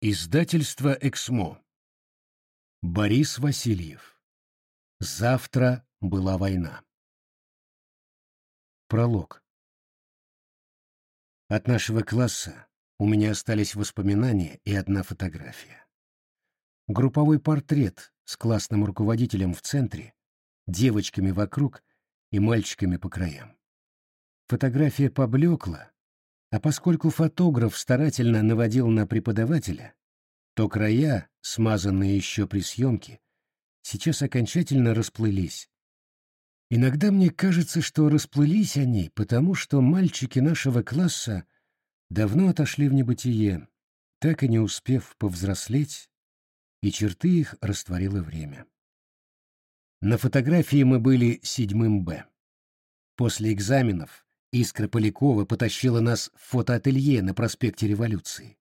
Издательство «Эксмо». Борис Васильев. Завтра была война. Пролог. От нашего класса у меня остались воспоминания и одна фотография. Групповой портрет с классным руководителем в центре, девочками вокруг и мальчиками по краям. Фотография поблекла, а поскольку фотограф старательно наводил на преподавателя, то края, смазанные еще при съемке, сейчас окончательно расплылись. Иногда мне кажется, что расплылись они, потому что мальчики нашего класса давно отошли в небытие, так и не успев повзрослеть, и черты их растворило время. На фотографии мы были седьмым «Б». После экзаменов Искра Полякова потащила нас в фотоателье на проспекте Революции.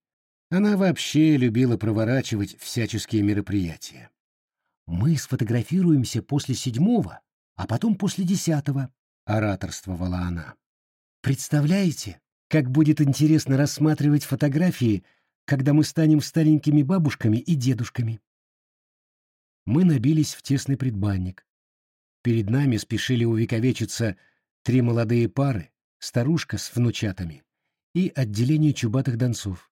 Она вообще любила проворачивать всяческие мероприятия. «Мы сфотографируемся после седьмого, а потом после десятого», — ораторствовала она. «Представляете, как будет интересно рассматривать фотографии, когда мы станем старенькими бабушками и дедушками?» Мы набились в тесный предбанник. Перед нами спешили увековечиться три молодые пары, старушка с внучатами и отделение чубатых донцов.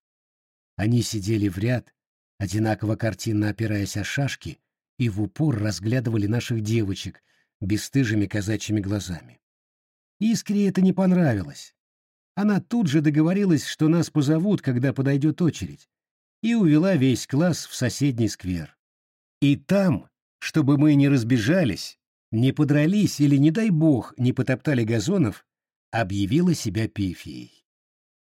Они сидели в ряд, одинаково картинно опираясь о шашки, и в упор разглядывали наших девочек бесстыжими казачьими глазами. Искре это не понравилось. Она тут же договорилась, что нас позовут, когда подойдет очередь, и увела весь класс в соседний сквер. И там, чтобы мы не разбежались, не подрались или, не дай бог, не потоптали газонов, объявила себя пифией.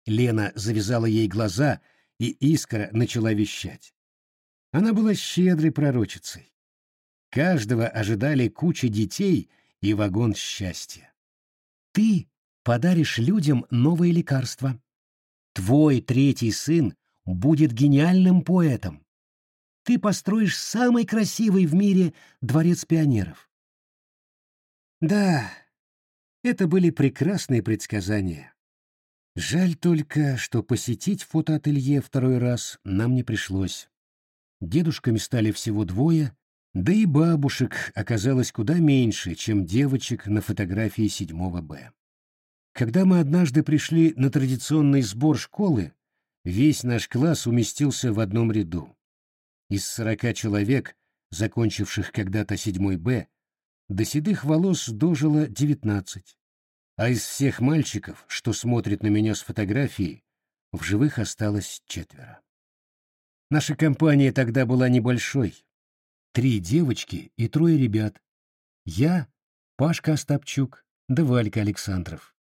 Лена завязала ей глаза, и искра начала вещать. Она была щедрой пророчицей. Каждого ожидали куча детей и вагон счастья. Ты подаришь людям новые лекарства. Твой третий сын будет гениальным поэтом. Ты построишь самый красивый в мире дворец пионеров. Да, это были прекрасные предсказания. Жаль только, что посетить фотоателье второй раз нам не пришлось. Дедушками стали всего двое, да и бабушек оказалось куда меньше, чем девочек на фотографии седьмого Б. Когда мы однажды пришли на традиционный сбор школы, весь наш класс уместился в одном ряду. Из сорока человек, закончивших когда-то седьмой Б, до седых волос дожило девятнадцать а из всех мальчиков, что смотрят на меня с фотографией, в живых осталось четверо. Наша компания тогда была небольшой. Три девочки и трое ребят. Я, Пашка Остапчук, да Валька Александров.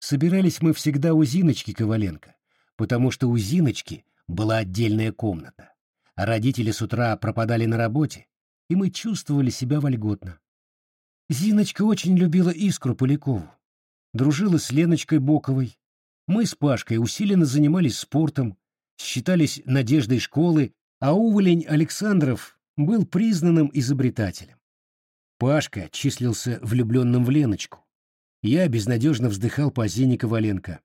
Собирались мы всегда у Зиночки Коваленко, потому что у Зиночки была отдельная комната. А родители с утра пропадали на работе, и мы чувствовали себя вольготно. Зиночка очень любила Искру Полякову, дружила с Леночкой Боковой. Мы с Пашкой усиленно занимались спортом, считались надеждой школы, а уволень Александров был признанным изобретателем. Пашка числился влюбленным в Леночку. Я безнадежно вздыхал по Зине Коваленко.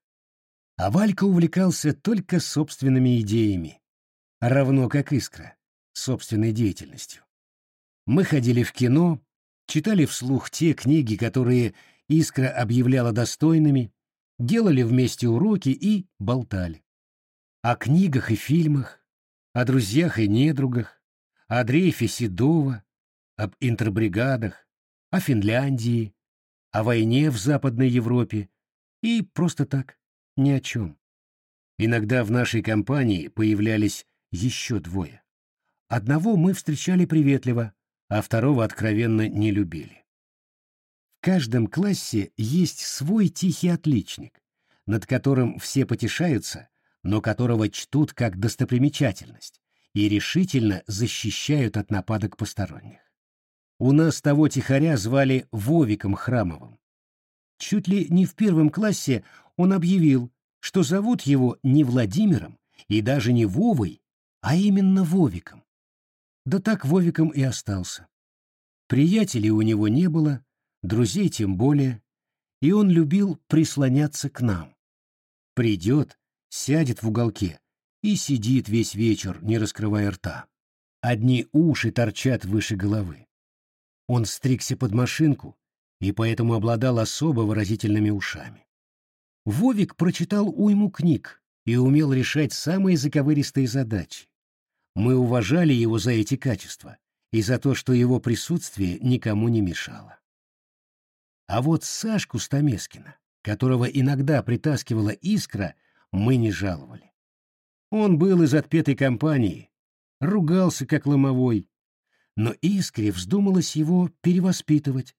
А Валька увлекался только собственными идеями, равно как Искра, собственной деятельностью. Мы ходили в кино, читали вслух те книги, которые Искра объявляла достойными, делали вместе уроки и болтали. О книгах и фильмах, о друзьях и недругах, о дрейфе Седова, об интербригадах, о Финляндии, о войне в Западной Европе и просто так, ни о чем. Иногда в нашей компании появлялись еще двое. Одного мы встречали приветливо, а второго откровенно не любили каждом классе есть свой тихий отличник, над которым все потешаются, но которого чтут как достопримечательность и решительно защищают от нападок посторонних. У нас того тихаря звали Вовиком Храмовым. Чуть ли не в первом классе он объявил, что зовут его не Владимиром и даже не Вовой, а именно Вовиком. Да так Вовиком и остался. Приятелей у него не было, друзей тем более, и он любил прислоняться к нам. Придет, сядет в уголке и сидит весь вечер, не раскрывая рта. Одни уши торчат выше головы. Он стригся под машинку и поэтому обладал особо выразительными ушами. Вовик прочитал уйму книг и умел решать самые заковыристые задачи. Мы уважали его за эти качества и за то, что его присутствие никому не мешало. А вот Сашку Стамескина, которого иногда притаскивала искра, мы не жаловали. Он был из отпетой компании, ругался как ломовой, но искре вздумалось его перевоспитывать,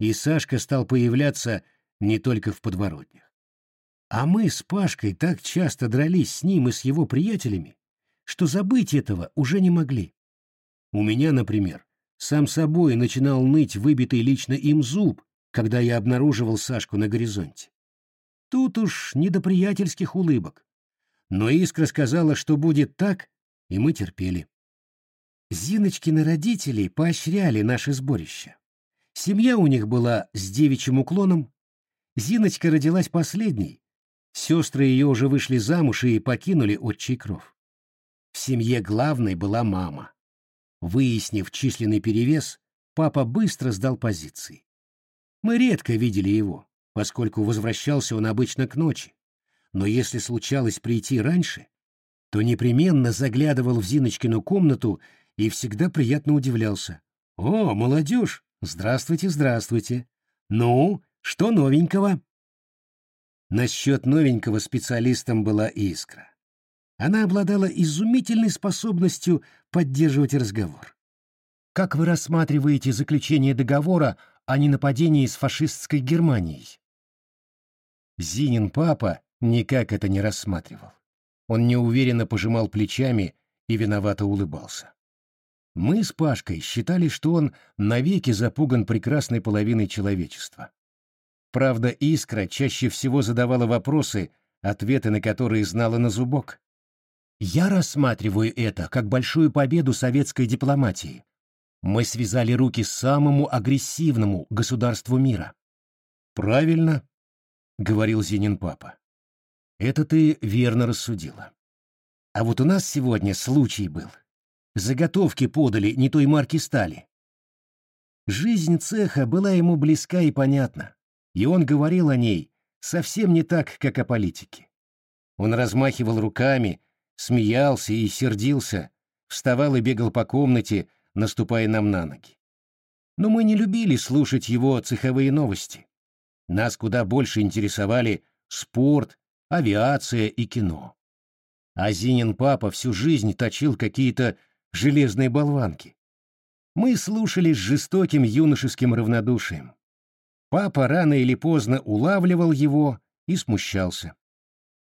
и Сашка стал появляться не только в подворотнях. А мы с Пашкой так часто дрались с ним и с его приятелями, что забыть этого уже не могли. У меня, например, сам собой начинал ныть выбитый лично им зуб, когда я обнаруживал Сашку на горизонте. Тут уж не до приятельских улыбок. Но Искра сказала, что будет так, и мы терпели. Зиночкины родители поощряли наше сборище. Семья у них была с девичьим уклоном. Зиночка родилась последней. Сестры ее уже вышли замуж и покинули отчий кров. В семье главной была мама. Выяснив численный перевес, папа быстро сдал позиции. Мы редко видели его, поскольку возвращался он обычно к ночи. Но если случалось прийти раньше, то непременно заглядывал в Зиночкину комнату и всегда приятно удивлялся. «О, молодежь! Здравствуйте, здравствуйте! Ну, что новенького?» Насчет новенького специалистом была Искра. Она обладала изумительной способностью поддерживать разговор. Как вы рассматриваете заключение договора о ненападении с фашистской Германией? Зинин папа никак это не рассматривал. Он неуверенно пожимал плечами и виновато улыбался. Мы с Пашкой считали, что он навеки запуган прекрасной половиной человечества. Правда, Искра чаще всего задавала вопросы, ответы на которые знала на зубок. Я рассматриваю это как большую победу советской дипломатии. Мы связали руки самому агрессивному государству мира. Правильно, говорил Зинин папа. Это ты верно рассудила. А вот у нас сегодня случай был. Заготовки подали не той марки стали. Жизнь цеха была ему близка и понятна, и он говорил о ней совсем не так, как о политике. Он размахивал руками, смеялся и сердился, вставал и бегал по комнате, наступая нам на ноги. Но мы не любили слушать его цеховые новости. Нас куда больше интересовали спорт, авиация и кино. А Зинин папа всю жизнь точил какие-то железные болванки. Мы слушали с жестоким юношеским равнодушием. Папа рано или поздно улавливал его и смущался.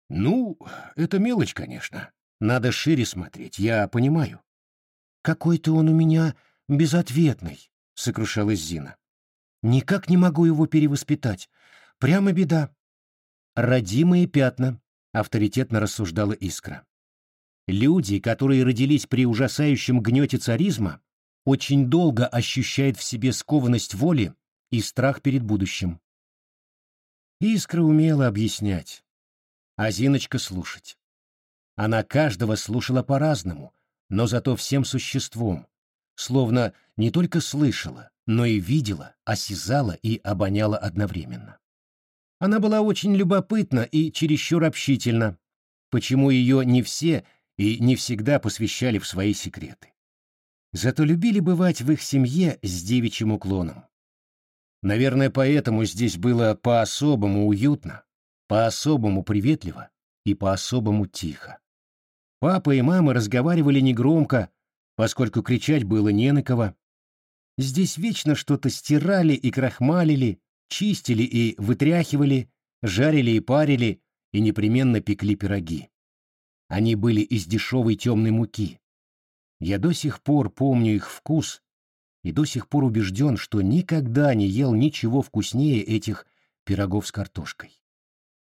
«Ну, это мелочь, конечно. Надо шире смотреть, я понимаю. Какой-то он у меня безответный, сокрушалась Зина. Никак не могу его перевоспитать. Прямо беда. Родимые пятна, авторитетно рассуждала Искра. Люди, которые родились при ужасающем гнете царизма, очень долго ощущают в себе скованность воли и страх перед будущим. Искра умела объяснять, а Зиночка слушать. Она каждого слушала по-разному, но зато всем существом, словно не только слышала, но и видела, осязала и обоняла одновременно. Она была очень любопытна и чересчур общительна, почему ее не все и не всегда посвящали в свои секреты. Зато любили бывать в их семье с девичьим уклоном. Наверное, поэтому здесь было по-особому уютно, по-особому приветливо и по-особому тихо. Папа и мама разговаривали негромко, поскольку кричать было не на кого. Здесь вечно что-то стирали и крахмалили, чистили и вытряхивали, жарили и парили, и непременно пекли пироги. Они были из дешевой темной муки. Я до сих пор помню их вкус и до сих пор убежден, что никогда не ел ничего вкуснее этих пирогов с картошкой.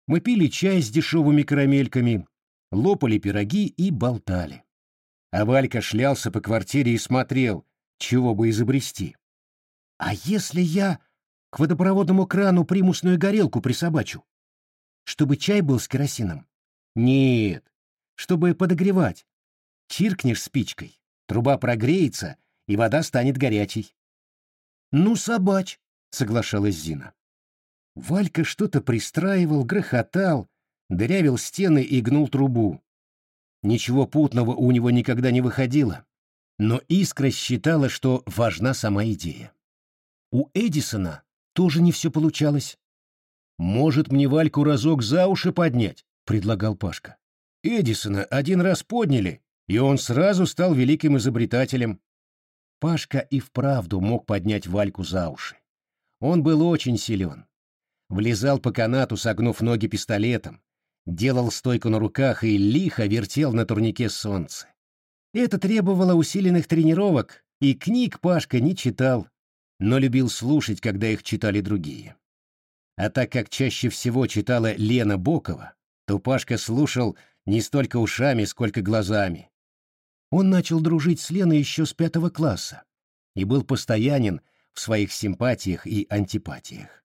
Мы пили чай с дешевыми карамельками, лопали пироги и болтали. А Валька шлялся по квартире и смотрел, чего бы изобрести. «А если я к водопроводному крану примусную горелку присобачу? Чтобы чай был с керосином?» «Нет, чтобы подогревать. Чиркнешь спичкой, труба прогреется, и вода станет горячей. «Ну, собач», — соглашалась Зина. Валька что-то пристраивал, грохотал, дырявил стены и гнул трубу. Ничего путного у него никогда не выходило, но Искра считала, что важна сама идея. У Эдисона тоже не все получалось. «Может, мне Вальку разок за уши поднять?» — предлагал Пашка. Эдисона один раз подняли, и он сразу стал великим изобретателем. Пашка и вправду мог поднять Вальку за уши. Он был очень силен. Влезал по канату, согнув ноги пистолетом, делал стойку на руках и лихо вертел на турнике солнце. Это требовало усиленных тренировок, и книг Пашка не читал, но любил слушать, когда их читали другие. А так как чаще всего читала Лена Бокова, то Пашка слушал не столько ушами, сколько глазами. Он начал дружить с Леной еще с пятого класса и был постоянен в своих симпатиях и антипатиях.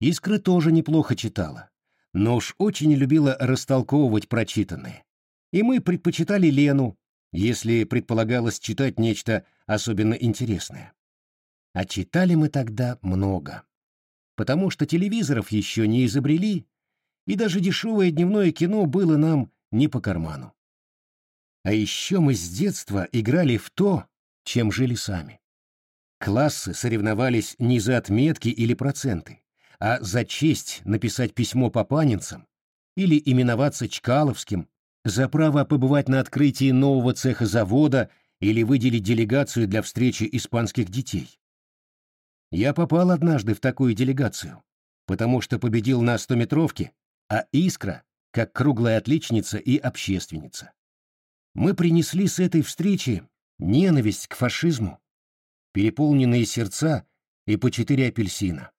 Искра тоже неплохо читала, но уж очень любила растолковывать прочитанное. И мы предпочитали Лену, если предполагалось читать нечто особенно интересное. А читали мы тогда много. Потому что телевизоров еще не изобрели, и даже дешевое дневное кино было нам не по карману. А еще мы с детства играли в то, чем жили сами. Классы соревновались не за отметки или проценты, а за честь написать письмо папанинцам или именоваться Чкаловским, за право побывать на открытии нового цеха завода или выделить делегацию для встречи испанских детей. Я попал однажды в такую делегацию, потому что победил на стометровке, а Искра — как круглая отличница и общественница. Мы принесли с этой встречи ненависть к фашизму, переполненные сердца и по четыре апельсина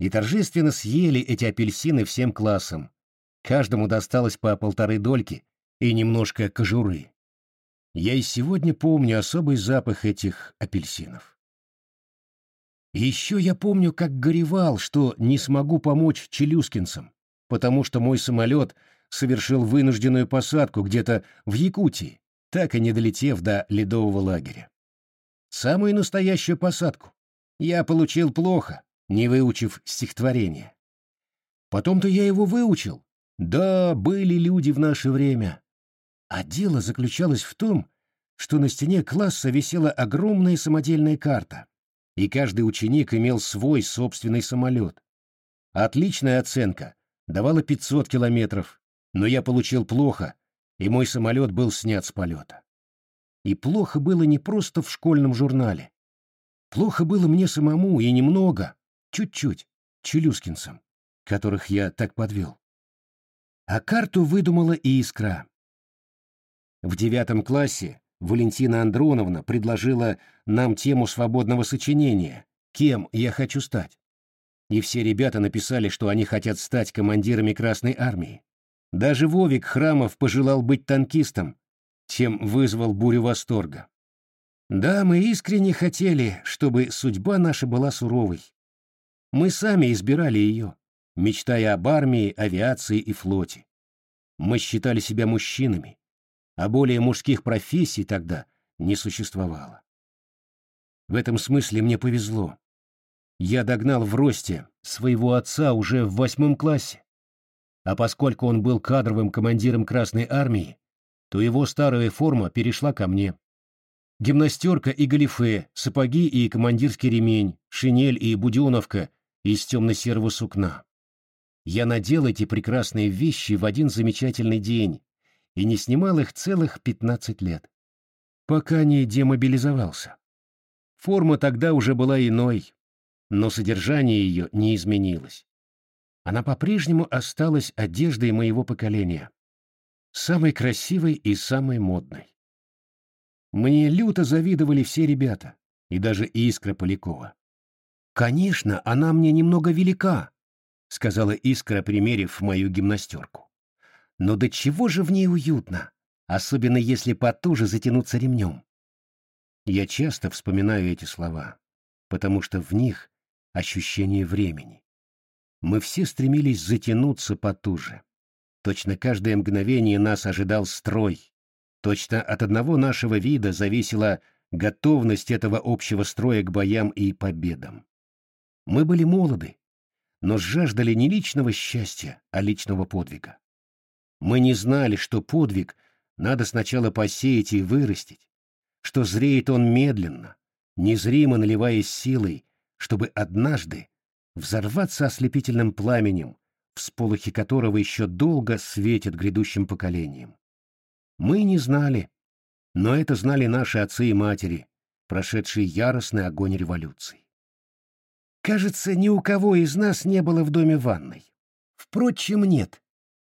и торжественно съели эти апельсины всем классом. Каждому досталось по полторы дольки и немножко кожуры. Я и сегодня помню особый запах этих апельсинов. Еще я помню, как горевал, что не смогу помочь челюскинцам, потому что мой самолет совершил вынужденную посадку где-то в Якутии, так и не долетев до ледового лагеря. Самую настоящую посадку. Я получил плохо, не выучив стихотворение. Потом-то я его выучил. Да, были люди в наше время. А дело заключалось в том, что на стене класса висела огромная самодельная карта, и каждый ученик имел свой собственный самолет. Отличная оценка давала 500 километров, но я получил плохо, и мой самолет был снят с полета. И плохо было не просто в школьном журнале. Плохо было мне самому, и немного, Чуть-чуть, челюскинцам, которых я так подвел. А карту выдумала и Искра. В девятом классе Валентина Андроновна предложила нам тему свободного сочинения «Кем я хочу стать?». И все ребята написали, что они хотят стать командирами Красной Армии. Даже Вовик Храмов пожелал быть танкистом, чем вызвал бурю восторга. Да, мы искренне хотели, чтобы судьба наша была суровой, мы сами избирали ее, мечтая об армии, авиации и флоте. Мы считали себя мужчинами, а более мужских профессий тогда не существовало. В этом смысле мне повезло. Я догнал в росте своего отца уже в восьмом классе. А поскольку он был кадровым командиром Красной Армии, то его старая форма перешла ко мне. Гимнастерка и галифе, сапоги и командирский ремень, шинель и буденовка из темно-серого сукна. Я надел эти прекрасные вещи в один замечательный день и не снимал их целых пятнадцать лет, пока не демобилизовался. Форма тогда уже была иной, но содержание ее не изменилось. Она по-прежнему осталась одеждой моего поколения, самой красивой и самой модной. Мне люто завидовали все ребята, и даже Искра Полякова. «Конечно, она мне немного велика», — сказала Искра, примерив мою гимнастерку. «Но до чего же в ней уютно, особенно если потуже затянуться ремнем?» Я часто вспоминаю эти слова, потому что в них ощущение времени. Мы все стремились затянуться потуже. Точно каждое мгновение нас ожидал строй. Точно от одного нашего вида зависела готовность этого общего строя к боям и победам. Мы были молоды, но жаждали не личного счастья, а личного подвига. Мы не знали, что подвиг надо сначала посеять и вырастить, что зреет он медленно, незримо наливаясь силой, чтобы однажды взорваться ослепительным пламенем, всполохи которого еще долго светят грядущим поколениям. Мы не знали, но это знали наши отцы и матери, прошедшие яростный огонь революции. Кажется, ни у кого из нас не было в доме ванной. Впрочем, нет.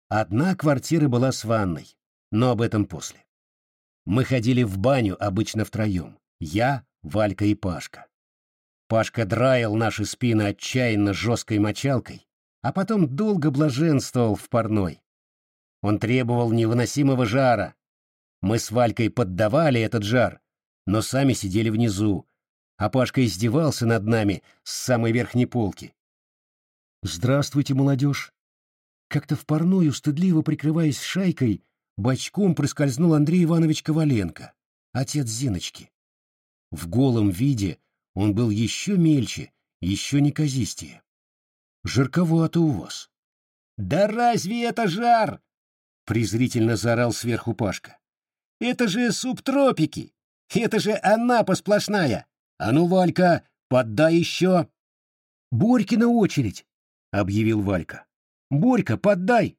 Одна квартира была с ванной, но об этом после. Мы ходили в баню обычно втроем. Я, Валька и Пашка. Пашка драил наши спины отчаянно жесткой мочалкой, а потом долго блаженствовал в парной. Он требовал невыносимого жара. Мы с Валькой поддавали этот жар, но сами сидели внизу, а Пашка издевался над нами с самой верхней полки. «Здравствуйте, молодежь!» Как-то в парную, стыдливо прикрываясь шайкой, бочком проскользнул Андрей Иванович Коваленко, отец Зиночки. В голом виде он был еще мельче, еще неказистее. «Жарковато у вас». «Да разве это жар?» — презрительно заорал сверху Пашка. «Это же субтропики! Это же Анапа сплошная! А ну, Валька, поддай еще!» «Борькина очередь!» — объявил Валька. «Борька, поддай!»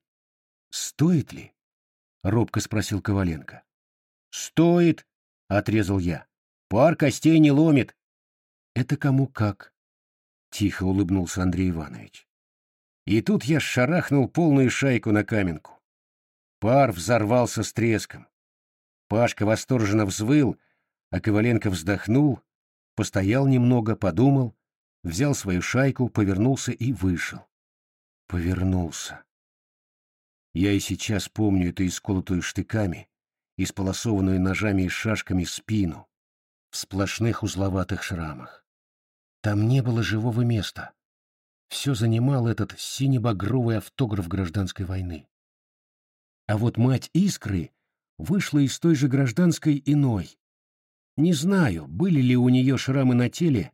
«Стоит ли?» — робко спросил Коваленко. «Стоит!» — отрезал я. «Пар костей не ломит!» «Это кому как?» — тихо улыбнулся Андрей Иванович. И тут я шарахнул полную шайку на каменку. Пар взорвался с треском. Пашка восторженно взвыл, а Коваленко вздохнул, постоял немного, подумал, взял свою шайку, повернулся и вышел. Повернулся. Я и сейчас помню эту исколотую штыками, исполосованную ножами и шашками спину, в сплошных узловатых шрамах. Там не было живого места. Все занимал этот сине-багровый автограф гражданской войны. А вот мать Искры вышла из той же гражданской иной, не знаю, были ли у нее шрамы на теле,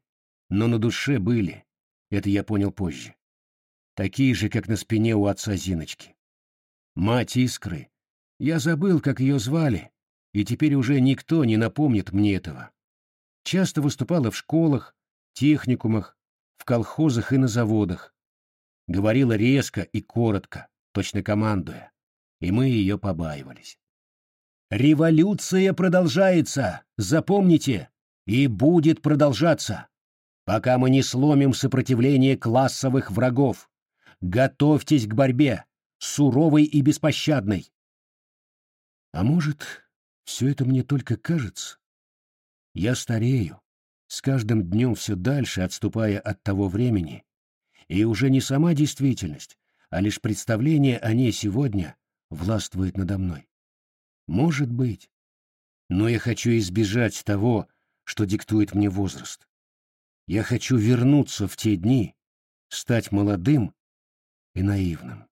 но на душе были. Это я понял позже. Такие же, как на спине у отца Зиночки. Мать Искры. Я забыл, как ее звали, и теперь уже никто не напомнит мне этого. Часто выступала в школах, техникумах, в колхозах и на заводах. Говорила резко и коротко, точно командуя, и мы ее побаивались. Революция продолжается, запомните, и будет продолжаться, пока мы не сломим сопротивление классовых врагов. Готовьтесь к борьбе, суровой и беспощадной. А может, все это мне только кажется? Я старею, с каждым днем все дальше отступая от того времени, и уже не сама действительность, а лишь представление о ней сегодня властвует надо мной. Может быть. Но я хочу избежать того, что диктует мне возраст. Я хочу вернуться в те дни, стать молодым и наивным.